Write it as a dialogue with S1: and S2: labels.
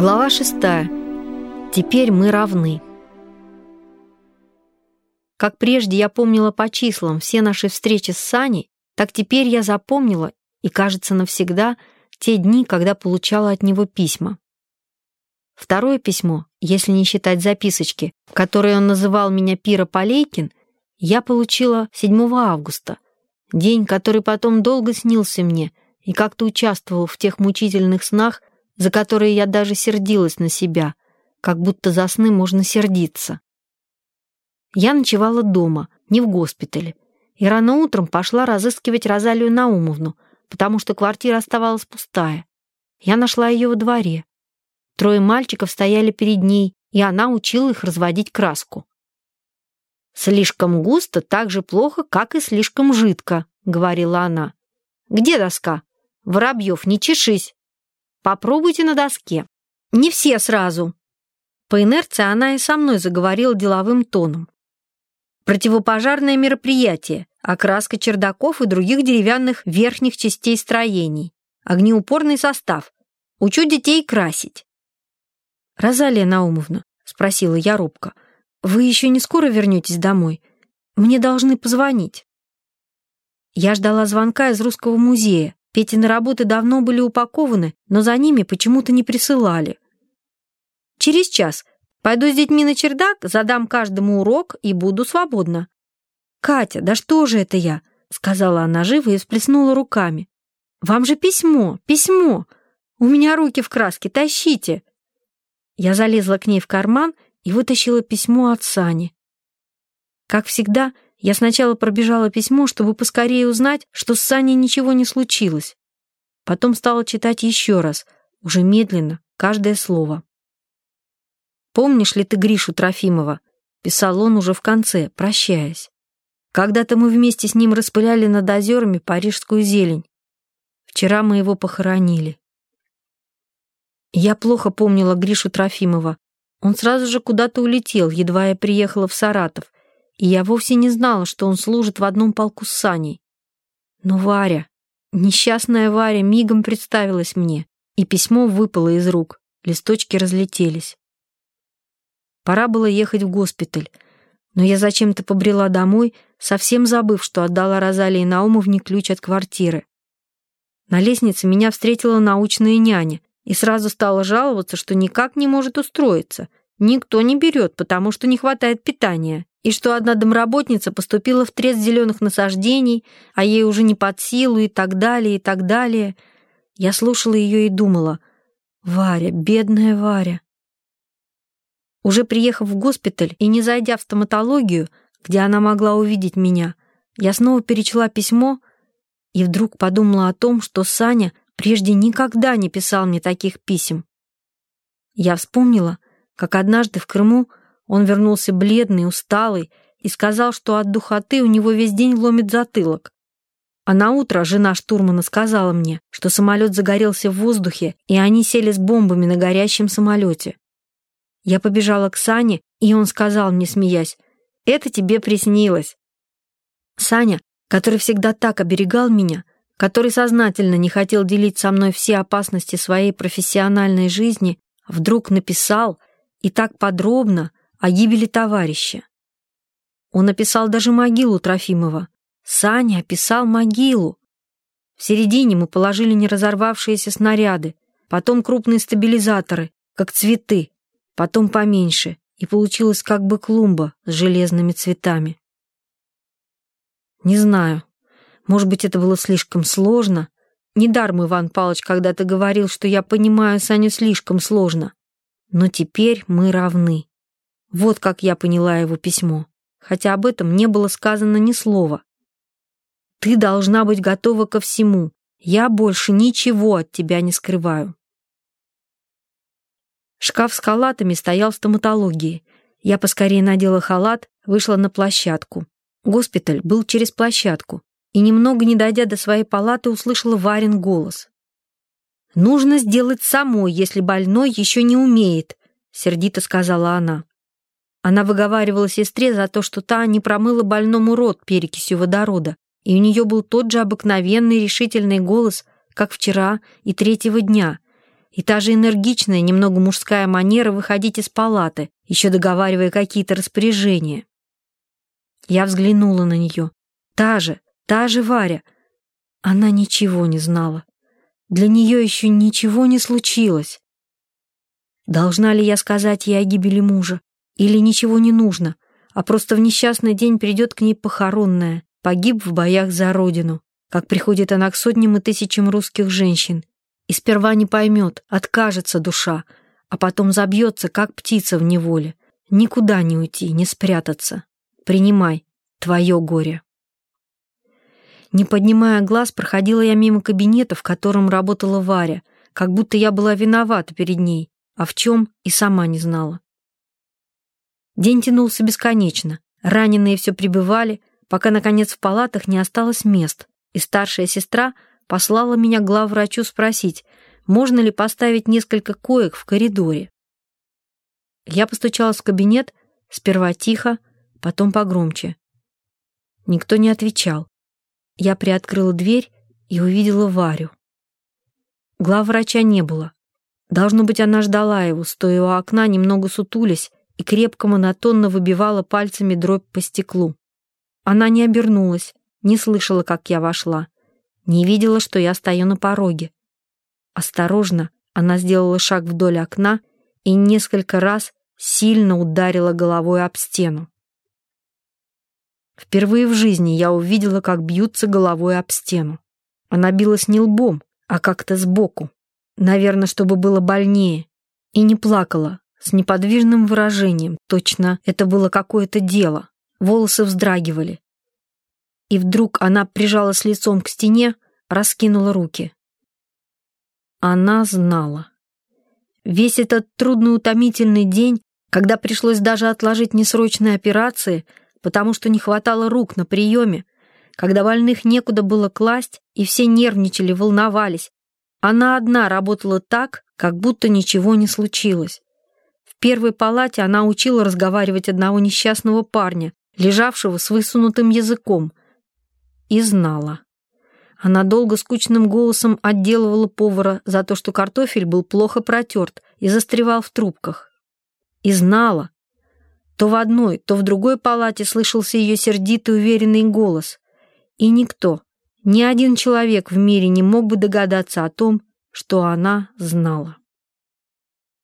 S1: Глава шестая. Теперь мы равны. Как прежде я помнила по числам все наши встречи с Саней, так теперь я запомнила, и, кажется, навсегда, те дни, когда получала от него письма. Второе письмо, если не считать записочки, в которой он называл меня Пира Полейкин, я получила 7 августа, день, который потом долго снился мне и как-то участвовал в тех мучительных снах, за которые я даже сердилась на себя, как будто за сны можно сердиться. Я ночевала дома, не в госпитале, и рано утром пошла разыскивать Розалию Наумовну, потому что квартира оставалась пустая. Я нашла ее во дворе. Трое мальчиков стояли перед ней, и она учила их разводить краску. «Слишком густо так же плохо, как и слишком жидко», — говорила она. «Где доска? Воробьев, не чешись!» Попробуйте на доске. Не все сразу. По инерции она и со мной заговорила деловым тоном. Противопожарное мероприятие, окраска чердаков и других деревянных верхних частей строений, огнеупорный состав. Учу детей красить. «Розалия Наумовна», — спросила я робко, — «вы еще не скоро вернетесь домой? Мне должны позвонить». Я ждала звонка из русского музея, Петины работы давно были упакованы, но за ними почему-то не присылали. Через час пойду с детьми на чердак, задам каждому урок и буду свободна. «Катя, да что же это я?» — сказала она живо и всплеснула руками. «Вам же письмо, письмо! У меня руки в краске, тащите!» Я залезла к ней в карман и вытащила письмо от Сани. Как всегда, я сначала пробежала письмо, чтобы поскорее узнать, что с Саней ничего не случилось. Потом стала читать еще раз, уже медленно, каждое слово. «Помнишь ли ты Гришу Трофимова?» — писал он уже в конце, прощаясь. «Когда-то мы вместе с ним распыляли над озерами парижскую зелень. Вчера мы его похоронили». Я плохо помнила Гришу Трофимова. Он сразу же куда-то улетел, едва я приехала в Саратов — я вовсе не знала, что он служит в одном полку с Саней. Но Варя, несчастная Варя, мигом представилась мне, и письмо выпало из рук, листочки разлетелись. Пора было ехать в госпиталь, но я зачем-то побрела домой, совсем забыв, что отдала Розалии Наумовне ключ от квартиры. На лестнице меня встретила научная няня и сразу стала жаловаться, что никак не может устроиться. Никто не берет, потому что не хватает питания и что одна домработница поступила в трест зеленых насаждений, а ей уже не под силу и так далее, и так далее. Я слушала ее и думала, «Варя, бедная Варя». Уже приехав в госпиталь и не зайдя в стоматологию, где она могла увидеть меня, я снова перечла письмо и вдруг подумала о том, что Саня прежде никогда не писал мне таких писем. Я вспомнила, как однажды в Крыму он вернулся бледный, усталый и сказал, что от духоты у него весь день ломит затылок. А на утро жена штурмана сказала мне, что самолет загорелся в воздухе, и они сели с бомбами на горящем самолете. Я побежала к Сане, и он сказал мне, смеясь, «Это тебе приснилось». Саня, который всегда так оберегал меня, который сознательно не хотел делить со мной все опасности своей профессиональной жизни, вдруг написал, и так подробно, о гибели товарища. Он описал даже могилу Трофимова. Саня описал могилу. В середине мы положили не разорвавшиеся снаряды, потом крупные стабилизаторы, как цветы, потом поменьше, и получилась как бы клумба с железными цветами. Не знаю, может быть, это было слишком сложно. Недаром Иван Павлович когда-то говорил, что я понимаю Саню слишком сложно. Но теперь мы равны. Вот как я поняла его письмо, хотя об этом не было сказано ни слова. «Ты должна быть готова ко всему. Я больше ничего от тебя не скрываю». Шкаф с халатами стоял в стоматологии. Я поскорее надела халат, вышла на площадку. Госпиталь был через площадку, и немного не дойдя до своей палаты, услышала Варин голос. «Нужно сделать самой, если больной еще не умеет», — сердито сказала она. Она выговаривала сестре за то, что та не промыла больному рот перекисью водорода, и у нее был тот же обыкновенный решительный голос, как вчера и третьего дня. и та же энергичная, немного мужская манера выходить из палаты, еще договаривая какие-то распоряжения. Я взглянула на нее. Та же, та же Варя. Она ничего не знала. Для нее еще ничего не случилось. Должна ли я сказать ей о гибели мужа? Или ничего не нужно, а просто в несчастный день придет к ней похоронная, погиб в боях за родину, как приходит она к сотням и тысячам русских женщин, и сперва не поймет, откажется душа, а потом забьется, как птица в неволе. Никуда не уйти, не спрятаться. Принимай твое горе. Не поднимая глаз, проходила я мимо кабинета, в котором работала Варя, как будто я была виновата перед ней, а в чем и сама не знала. День тянулся бесконечно. Раненые все прибывали, пока, наконец, в палатах не осталось мест, и старшая сестра — послала меня к главврачу спросить, можно ли поставить несколько коек в коридоре. Я постучалась в кабинет, сперва тихо, потом погромче. Никто не отвечал. Я приоткрыла дверь и увидела Варю. Главврача не было. Должно быть, она ждала его, стоя у окна, немного сутулясь, и крепко монотонно выбивала пальцами дробь по стеклу. Она не обернулась, не слышала, как я вошла не видела, что я стою на пороге. Осторожно она сделала шаг вдоль окна и несколько раз сильно ударила головой об стену. Впервые в жизни я увидела, как бьются головой об стену. Она билась не лбом, а как-то сбоку. Наверное, чтобы было больнее. И не плакала, с неподвижным выражением. Точно это было какое-то дело. Волосы вздрагивали и вдруг она прижалась лицом к стене, раскинула руки. Она знала. Весь этот трудный утомительный день, когда пришлось даже отложить несрочные операции, потому что не хватало рук на приеме, когда больных некуда было класть, и все нервничали, волновались, она одна работала так, как будто ничего не случилось. Первой палате она учила разговаривать одного несчастного парня, лежавшего с высунутым языком, и знала. Она долго скучным голосом отделывала повара за то, что картофель был плохо протерт и застревал в трубках. И знала. То в одной, то в другой палате слышался ее сердитый уверенный голос. И никто, ни один человек в мире не мог бы догадаться о том, что она знала.